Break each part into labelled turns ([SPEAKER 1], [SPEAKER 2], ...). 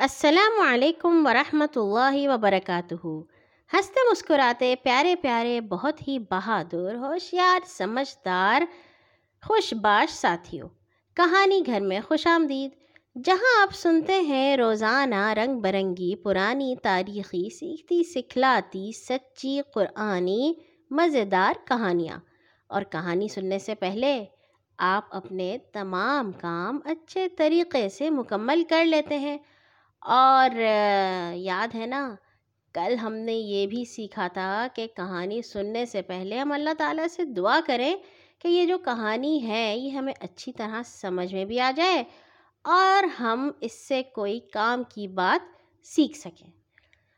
[SPEAKER 1] السلام علیکم ورحمۃ اللہ وبرکاتہ ہنستے مسکراتے پیارے پیارے بہت ہی بہادر، ہوشیار، سمجھدار خوش باش ساتھیوں کہانی گھر میں خوش آمدید۔ جہاں آپ سنتے ہیں روزانہ رنگ برنگی، پرانی تاریخی، سیکھتی، سکھلاتی، سچی، قرآنی، مزیدار کہانیاں۔ اور کہانی سننے سے پہلے آپ اپنے تمام کام اچھے طریقے سے مکمل کر لیتے ہیں۔ اور یاد ہے نا، کل ہم نے یہ بھی سیکھا تھا کہ کہانی سننے سے پہلے ہم اللہ تعالیٰ سے دعا کریں کہ یہ جو کہانی ہے، یہ ہمیں اچھی طرح سمجھ میں بھی آ جائے اور ہم اس سے کوئی کام کی بات سیکھ سکیں۔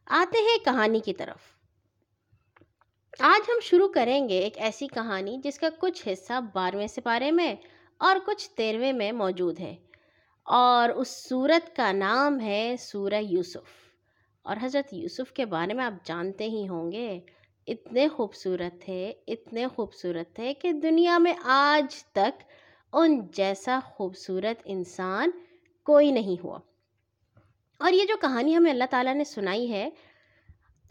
[SPEAKER 1] آتے ہیں کہانی کی طرف۔ آج ہم شروع کریں گے ایک ایسی کہانی جس کا کچھ حصہ بارہویں سپارے میں اور کچھ تیرہویں میں موجود ہے۔ اور اس صورت کا نام ہے سورہ یوسف۔ اور حضرت یوسف کے بارے میں آپ جانتے ہی ہوں گے، اتنے خوبصورت تھے، اتنے خوبصورت تھے کہ دنیا میں آج تک ان جیسا خوبصورت انسان کوئی نہیں ہوا۔ اور یہ جو کہانی ہمیں اللہ تعالیٰ نے سنائی ہے،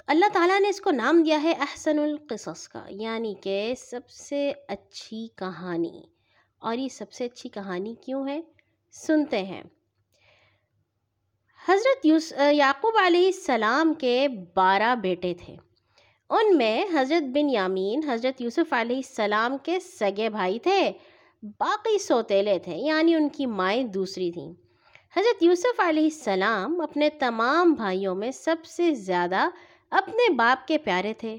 [SPEAKER 1] اللہ تعالیٰ نے اس کو نام دیا ہے احسن القصص کا یعنی کہ سب سے اچھی کہانی۔ اور یہ سب سے اچھی کہانی کیوں ہے؟ سنتے ہیں۔ حضرت یوس یعقوب علیہ السلام کے بارہ بیٹے تھے۔ ان میں حضرت بن یامین، حضرت یوسف علیہ السلام کے سگے بھائی تھے، باقی سوتیلے تھے یعنی ان کی مائیں دوسری تھیں۔ حضرت یوسف علیہ السلام اپنے تمام بھائیوں میں سب سے زیادہ اپنے باپ کے پیارے تھے۔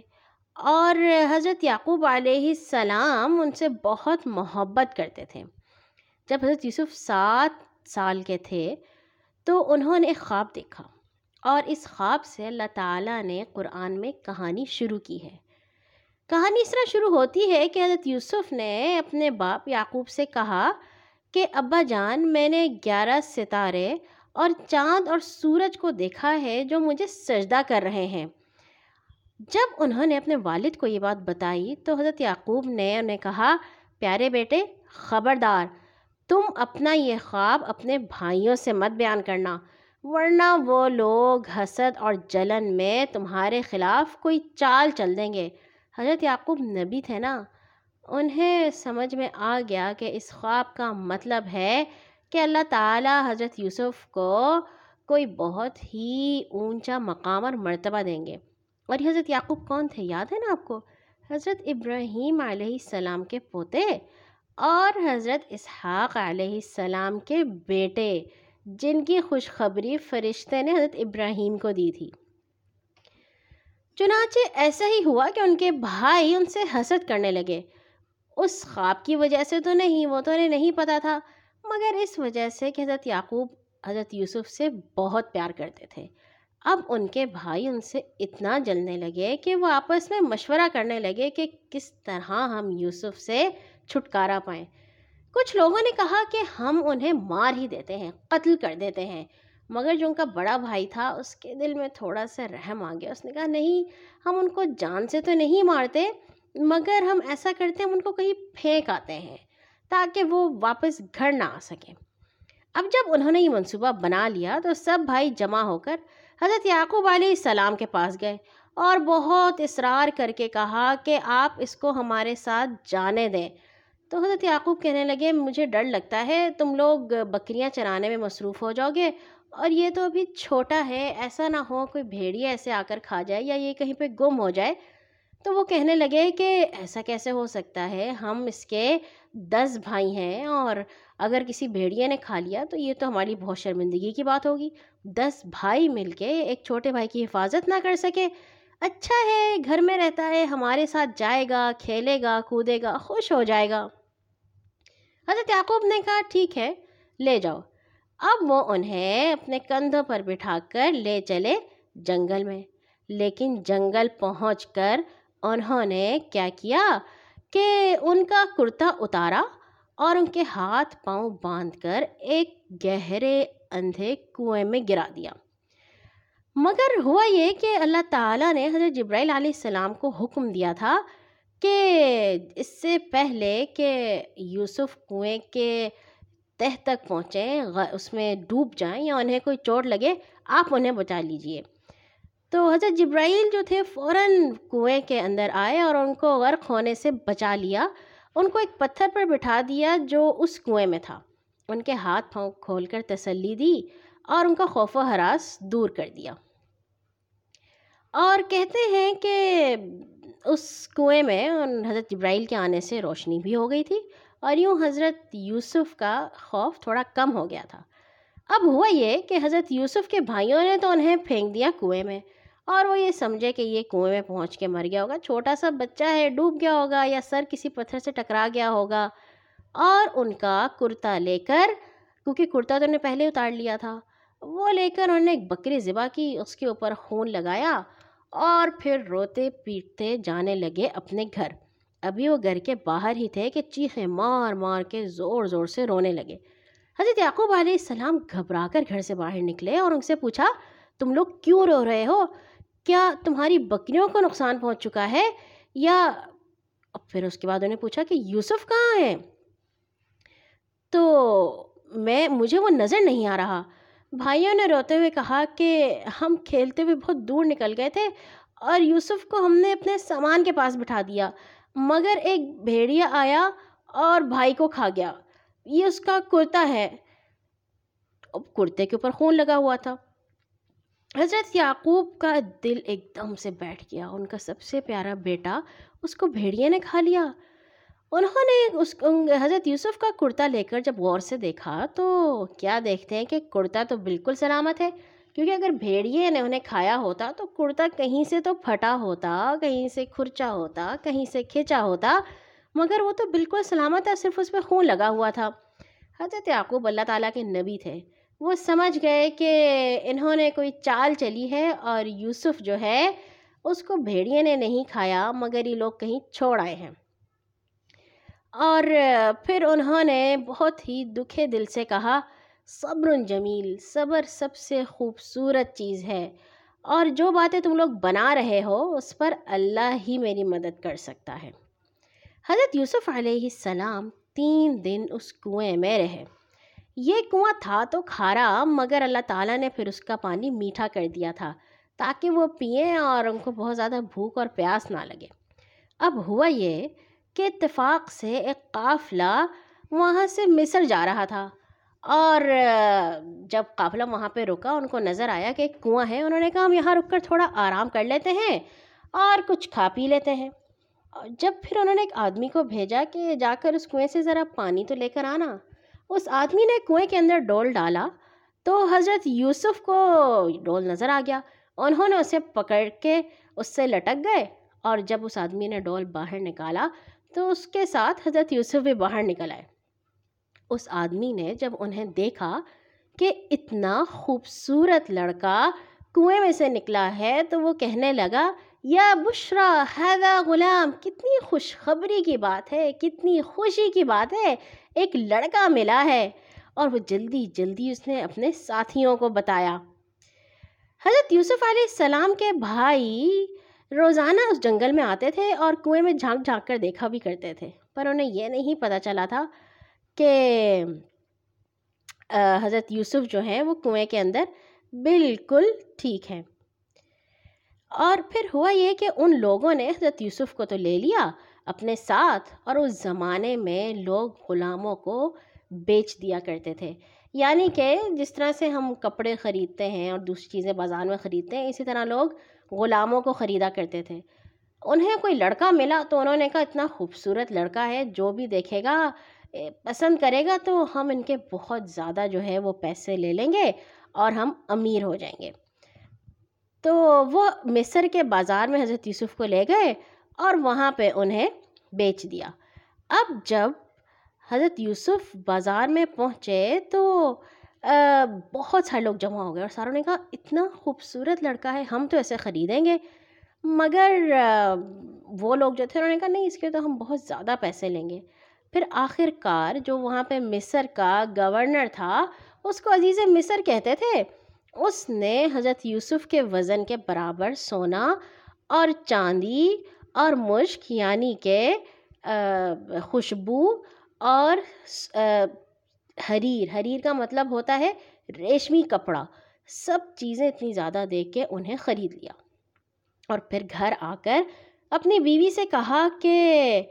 [SPEAKER 1] اور حضرت یعقوب علیہ السلام ان سے بہت محبت کرتے تھے۔ جب حضرت یوسف سات سال کے تھے تو انہوں نے ایک خواب دیکھا اور اس خواب سے اللہ تعالیٰ نے قرآن میں کہانی شروع کی ہے۔ کہانی اس طرح شروع ہوتی ہے کہ حضرت یوسف نے اپنے باپ یعقوب سے کہا کہ، ابا جان، میں نے گیارہ ستارے اور چاند اور سورج کو دیکھا ہے جو مجھے سجدہ کر رہے ہیں۔ جب انہوں نے اپنے والد کو یہ بات بتائی تو حضرت یعقوب نے انہیں کہا، پیارے بیٹے، خبردار تم اپنا یہ خواب اپنے بھائیوں سے مت بیان کرنا، ورنہ وہ لوگ حسد اور جلن میں تمہارے خلاف کوئی چال چل دیں گے۔ حضرت یعقوب نبی تھے نا؟ انہیں سمجھ میں آ گیا کہ اس خواب کا مطلب ہے کہ اللہ تعالیٰ حضرت یوسف کو کوئی بہت ہی اونچا مقام اور مرتبہ دیں گے۔ اور یہ حضرت یعقوب کون تھے؟ یاد ہے نا آپ کو؟ حضرت ابراہیم علیہ السلام کے پوتے۔ اور حضرت اسحاق علیہ السلام کے بیٹے، جن کی خوشخبری فرشتے نے حضرت ابراہیم کو دی تھی۔ چنانچہ ایسا ہی ہوا کہ ان کے بھائی ان سے حسد کرنے لگے۔ اس خواب کی وجہ سے تو نہیں، وہ تو انہیں نہیں پتا تھا، مگر اس وجہ سے کہ حضرت یعقوب حضرت یوسف سے بہت پیار کرتے تھے۔ اب ان کے بھائی ان سے اتنا جلنے لگے کہ وہ آپس میں مشورہ کرنے لگے کہ کس طرح ہم یوسف سے چھٹکارا پائیں۔ کچھ لوگوں نے کہا کہ ہم انہیں مار ہی دیتے ہیں، قتل کر دیتے ہیں۔ مگر جو ان کا بڑا بھائی تھا، اس کے دل میں تھوڑا سا رحم آ گیا۔ اس نے کہا، نہیں، ہم ان کو جان سے تو نہیں مارتے، مگر ہم ایسا کرتے ہیں، ہم ان کو کہیں پھینک آتے ہیں تاکہ وہ واپس گھر نہ آ سکیں۔ اب جب انہوں نے یہ منصوبہ بنا لیا، تو سب بھائی جمع ہو کر حضرت یعقوب علیہ السلام کے پاس گئے اور بہت اصرار کر کے کہا کہ آپ اس کو ہمارے ساتھ جانے دیں۔ تو حضرت یعقوب کہنے لگے، مجھے ڈر لگتا ہے، تم لوگ بکریاں چرانے میں مصروف ہو جاؤ گے، اور یہ تو ابھی چھوٹا ہے، ایسا نہ ہو کوئی بھیڑیا ایسے آ کر کھا جائے یا یہ کہیں پہ گم ہو جائے۔ تو وہ کہنے لگے کہ، ایسا کیسے ہو سکتا ہے، ہم اس کے دس بھائی ہیں، اور اگر کسی بھیڑیے نے کھا لیا تو یہ تو ہماری بہت شرمندگی کی بات ہوگی۔ دس بھائی مل کے ایک چھوٹے بھائی کی حفاظت نہ کر سکے۔ اچھا ہے، گھر میں رہتا ہے، ہمارے ساتھ جائے گا، کھیلے گا، کودے گا، خوش ہو جائے گا۔ حضرت یعقوب نے کہا ٹھیک ہے، لے جاؤ۔ اب وہ انہیں اپنے کندھوں پر بٹھا کر لے چلے جنگل میں۔ لیکن جنگل پہنچ کر انہوں نے کیا کیا کہ ان کا کرتا اتارا اور ان کے ہاتھ پاؤں باندھ کر ایک گہرے اندھے کنویں میں گرا دیا۔ مگر ہوا یہ کہ اللہ تعالیٰ نے حضرت جبرائیل علیہ السلام کو حکم دیا تھا کہ اس سے پہلے کہ یوسف کنویں کے تہ تک پہنچیں اس میں ڈوب جائیں یا انہیں کوئی چوٹ لگے، آپ انہیں بچا لیجیے۔ تو حضرت جبرائیل جو تھے، فوراً کنویں کے اندر آئے اور ان کو غرق ہونے سے بچا لیا۔ ان کو ایک پتھر پر بٹھا دیا جو اس کنویں میں تھا۔ ان کے ہاتھ پھاؤں کھول کر تسلی دی اور ان کا خوف و حراس دور کر دیا۔ اور کہتے ہیں کہ اس کنویں میں حضرت جبرائیل کے آنے سے روشنی بھی ہو گئی تھی اور یوں حضرت یوسف کا خوف تھوڑا کم ہو گیا تھا۔ اب ہوا یہ کہ حضرت یوسف کے بھائیوں نے تو انہیں پھینک دیا کنویں میں اور وہ یہ سمجھے کہ یہ کنویں میں پہنچ کے مر گیا ہوگا، چھوٹا سا بچہ ہے، ڈوب گیا ہوگا یا سر کسی پتھر سے ٹکرا گیا ہوگا اور ان کا کرتا لے کر، کیونکہ کرتا تو انہیں پہلے اتار لیا تھا، وہ لے کر انہوں نے ایک بکری ذبح کی، اس کے اوپر خون لگایا اور پھر روتے پیٹتے جانے لگے اپنے گھر۔ ابھی وہ گھر کے باہر ہی تھے کہ چیخیں مار مار کے زور زور سے رونے لگے۔ حضرت یعقوب علیہ السلام گھبرا کر گھر سے باہر نکلے اور ان سے پوچھا، تم لوگ کیوں رو رہے ہو؟ کیا تمہاری بکریوں کو نقصان پہنچ چکا ہے؟ یا پھر اس کے بعد انہیں پوچھا کہ یوسف کہاں ہے تو میں، مجھے وہ نظر نہیں آ رہا۔ بھائیوں نے روتے ہوئے کہا کہ ہم کھیلتے ہوئے بہت دور نکل گئے تھے اور یوسف کو ہم نے اپنے سامان کے پاس بٹھا دیا، مگر ایک بھیڑیا آیا اور بھائی کو کھا گیا۔ یہ اس کا کرتا ہے۔ کرتے کے اوپر خون لگا ہوا تھا۔ حضرت یعقوب کا دل ایک دم سے بیٹھ گیا۔ ان کا سب سے پیارا بیٹا اس کو بھیڑیے نے کھا لیا۔ انہوں نے اس حضرت یوسف کا کرتا لے کر جب غور سے دیکھا تو کیا دیکھتے ہیں کہ کرتا تو بالکل سلامت ہے؟ کیونکہ اگر بھیڑیے نے انہیں کھایا ہوتا تو کرتا کہیں سے تو پھٹا ہوتا، کہیں سے کھرچا ہوتا، کہیں سے کھینچا ہوتا، مگر وہ تو بالکل سلامت ہے صرف اس پہ خون لگا ہوا تھا۔ حضرت یعقوب اللہ تعالیٰ کے نبی تھے۔ وہ سمجھ گئے کہ انہوں نے کوئی چال چلی ہے اور یوسف جو ہے اس کو بھیڑیے نے نہیں کھایا، مگر یہ لوگ کہیں چھوڑ آئے ہیں۔ اور پھر انہوں نے بہت ہی دکھے دل سے کہا، صبر جمیل، صبر سب سے خوبصورت چیز ہے۔ اور جو باتیں تم لوگ بنا رہے ہو، اس پر اللہ ہی میری مدد کر سکتا ہے۔ حضرت یوسف علیہ السلام تین دن اس کنویں میں رہے۔ یہ کنواں تھا تو کھارا، مگر اللہ تعالیٰ نے پھر اس کا پانی میٹھا کر دیا تھا تاکہ وہ پئیں اور ان کو بہت زیادہ بھوک اور پیاس نہ لگے۔ اب ہوا یہ کہ اتفاق سے ایک قافلہ وہاں سے مصر جا رہا تھا اور جب قافلہ وہاں پہ رکا، ان کو نظر آیا کہ ایک کنواں ہے، انہوں نے کہا، ہم یہاں رک کر تھوڑا آرام کر لیتے ہیں اور کچھ کھا پی لیتے ہیں۔ جب پھر انہوں نے ایک آدمی کو بھیجا کہ جا کر اس کنویں سے ذرا پانی تو لے کر آنا، اس آدمی نے کنویں کے اندر ڈول ڈالا تو حضرت یوسف کو ڈول نظر آ گیا۔ انہوں نے اسے پکڑ کے اس سے لٹک گئے اور جب اس آدمی نے ڈول باہر نکالا تو اس کے ساتھ حضرت یوسف بھی باہر نکل آئے۔ اس آدمی نے جب انہیں دیکھا کہ اتنا خوبصورت لڑکا کنویں میں سے نکلا ہے تو وہ کہنے لگا، یا بشرا حیدہ غلام، کتنی خوشخبری کی بات ہے، کتنی خوشی کی بات ہے، ایک لڑکا ملا ہے اور وہ جلدی جلدی اس نے اپنے ساتھیوں کو بتایا۔ حضرت یوسف علیہ السلام کے بھائی روزانہ اس جنگل میں آتے تھے اور کنویں میں جھانک جھانک کر دیکھا بھی کرتے تھے، پر انہیں یہ نہیں پتہ چلا تھا کہ حضرت یوسف جو ہیں وہ کنویں کے اندر بالکل ٹھیک ہیں۔ اور پھر ہوا یہ کہ ان لوگوں نے حضرت یوسف کو تو لے لیا اپنے ساتھ، اور اس زمانے میں لوگ غلاموں کو بیچ دیا کرتے تھے۔ یعنی کہ جس طرح سے ہم کپڑے خریدتے ہیں اور دوسری چیزیں بازار میں خریدتے ہیں، اسی طرح لوگ غلاموں کو خریدا کرتے تھے۔ انہیں کوئی لڑکا ملا تو انہوں نے کہا، اتنا خوبصورت لڑکا ہے، جو بھی دیکھے گا پسند کرے گا تو ہم ان کے بہت زیادہ جو ہے وہ پیسے لے لیں گے اور ہم امیر ہو جائیں گے۔ تو وہ مصر کے بازار میں حضرت یوسف کو لے گئے اور وہاں پہ انہیں بیچ دیا۔ اب جب حضرت یوسف بازار میں پہنچے تو بہت سارے لوگ جمع ہو گئے اور ساروں نے کہا، اتنا خوبصورت لڑکا ہے، ہم تو ایسے خریدیں گے۔ مگر وہ لوگ جو تھے، انہوں نے کہا، نہیں، اس کے تو ہم بہت زیادہ پیسے لیں گے۔ پھر آخر کار جو وہاں پہ مصر کا گورنر تھا، اس کو عزیز مصر کہتے تھے، اس نے حضرت یوسف کے وزن کے برابر سونا اور چاندی اور مشک یعنی کہ خوشبو اور حریر حریر کا مطلب ہوتا ہے ریشمی کپڑا۔ سب چیزیں اتنی زیادہ دیکھ کے انہیں خرید لیا۔ اور پھر گھر آ کر اپنی بیوی سے کہا کہ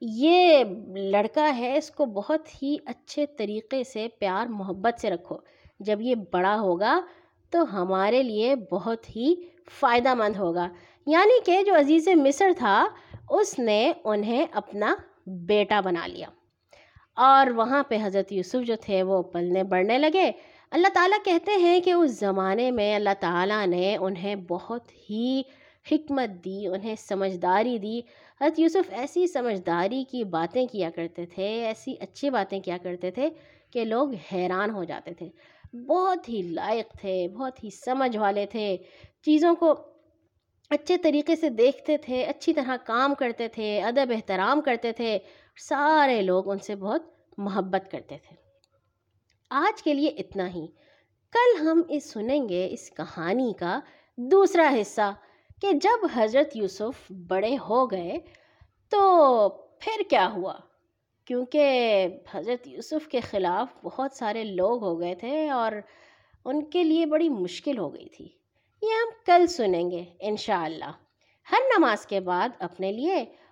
[SPEAKER 1] یہ لڑکا ہے، اس کو بہت ہی اچھے طریقے سے پیار، محبت سے رکھو۔ جب یہ بڑا ہوگا تو ہمارے لیے بہت ہی فائدہ مند ہوگا۔ یعنی کہ جو عزیز مصر تھا، اس نے انہیں اپنا بیٹا بنا لیا۔ اور وہاں پہ حضرت یوسف جو تھے وہ پلنے بڑھنے لگے۔ اللہ تعالیٰ کہتے ہیں کہ اس زمانے میں اللہ تعالیٰ نے انہیں بہت ہی حکمت دی، انہیں سمجھداری دی۔ حضرت یوسف ایسی سمجھداری کی باتیں کیا کرتے تھے، ایسی اچھی باتیں کیا کرتے تھے کہ لوگ حیران ہو جاتے تھے۔ بہت ہی لائق تھے، بہت ہی سمجھ والے تھے۔ چیزوں کو اچھے طریقے سے دیکھتے تھے، اچھی طرح کام کرتے تھے، ادب احترام کرتے تھے۔ سارے لوگ ان سے بہت محبت کرتے تھے۔ آج کے لیے اتنا ہی۔ کل ہم اس سنیں گے اس کہانی کا دوسرا حصہ کہ جب حضرت یوسف بڑے ہو گئے تو پھر کیا ہوا؟ کیونکہ حضرت یوسف کے خلاف بہت سارے لوگ ہو گئے تھے اور ان کے لیے بڑی مشکل ہو گئی تھی۔ یہ ہم کل سنیں گے انشاءاللہ۔ ہر نماز کے بعد اپنے لیے